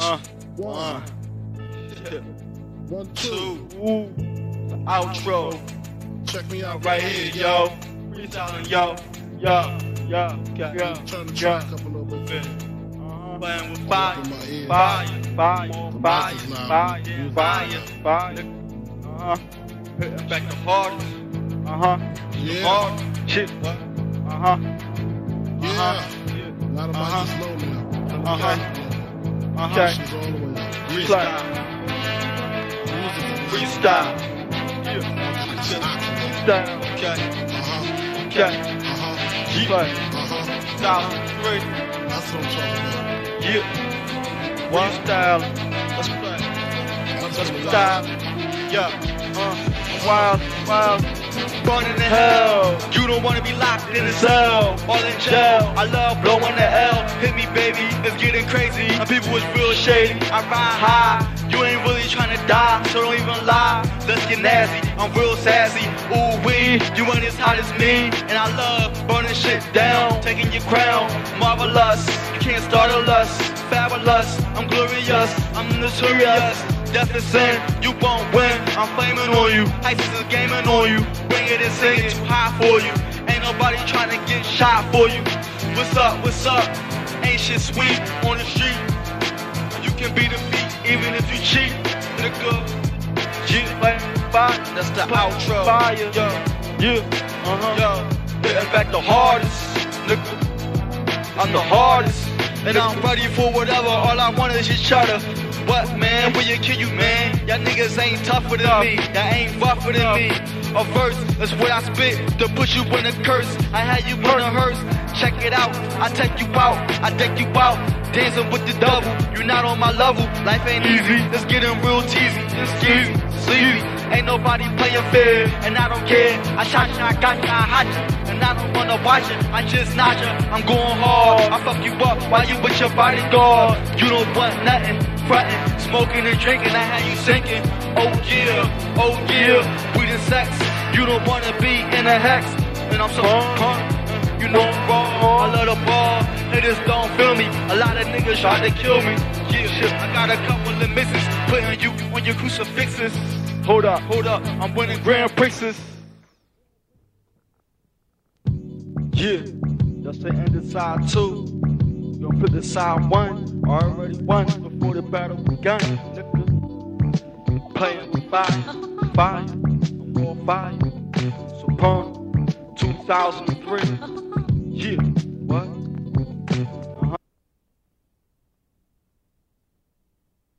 Uh, One, yeah. one, two. outro, Check me out right here, yo. Freestyling, yo, yo, yo, yo, yo, Turn the track up a little bit. Uh-huh. Playing with fire, my fire, fire, fire, mouth is loud. fire, fire, fire. Uh-huh. Hitting back the hardest. Uh-huh. Yeah. Hard shit. What? Uh-huh. Yeah. Uh-huh. A lot of Uh-huh. mics is low now. Uh-huh. Yeah. Uh-huh. She's all the way up. Freestyle. Freestyle. Yeah. Freestyle. Okay. Uh-huh. Okay. Uh-huh. Play. Uh-huh. Thousand three. That's what I'm talking about. Yeah. Freestyle. Let's play. Let's style. Yeah. Uh, wild, wild. Burning in hell. You don't wanna be locked in a cell. All in jail. I love blowing the L. Hit me, baby. It's getting crazy. My people is real shady. I ride high. You ain't really trying to die, so don't even lie. Let's get nasty. I'm real sassy. Ooh wee. You ain't as hot as me. And I love burning shit down. Taking your crown. Marvelous. You can't start a lust. Fabulous. I'm glorious. I'm notorious. Death is sin, you won't win. I'm flaming on you. ISIS is gaming on you. Bring it and sing it too high for you. Ain't nobody trying to get shot for you. What's up? What's up? Ain't shit sweet on the street. You can be defeat even if you cheat. The good. Yeah, fire. That's the outro. Fire. Yo, yeah, uh-huh. Yo, hitting back the hardest, nigga. I'm the hardest, and I'm ready for whatever. All I want is your cheddar. What man? Will you kill you, man? Y'all niggas ain't tougher than me. Y'all ain't rougher than me. A verse is what I spit to put you in a curse. I had you in a hearse. Check it out. I take you out. I deck you out. Dancing with the double. You're not on my level. Life ain't easy. It's getting real teasy. It's easy. Sleazy. Ain't nobody playing fair, and I don't care. I shot you, I got you, I hot you, and I don't wanna watch it. I just not you. I'm going hard. I fuck you up while you with your bodyguard. You don't want nothing, frontin', smoking and drinking. I had you sinking. Oh yeah, oh yeah, weed and sex. You don't wanna be in a hex, and I'm so hard. You know I'm raw. I love the ball. Niggas don't feel me. A lot of niggas try to kill me. Yeah, I got a couple of misses. Putting you on your crucifixes. Hold up, hold up. I'm winning Grand Prixes. Yeah, that's the end of side two. Gonna put the side one. Already won before the battle begun. Playing fire, fire, more fire. Soprano, 2003. Yeah.